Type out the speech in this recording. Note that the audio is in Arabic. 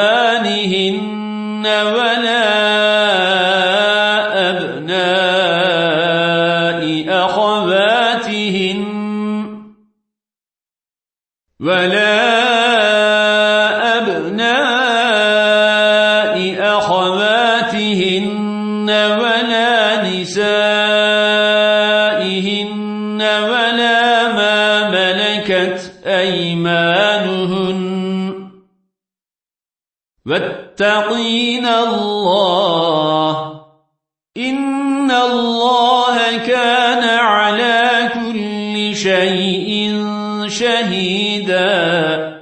إخوانهن ولا أبناء أخواتهن ولا أبناء أخواتهن ولا نسائهن ولا ما ملكت أيمانهن واتقين الله إن الله كان على كل شيء شهيداً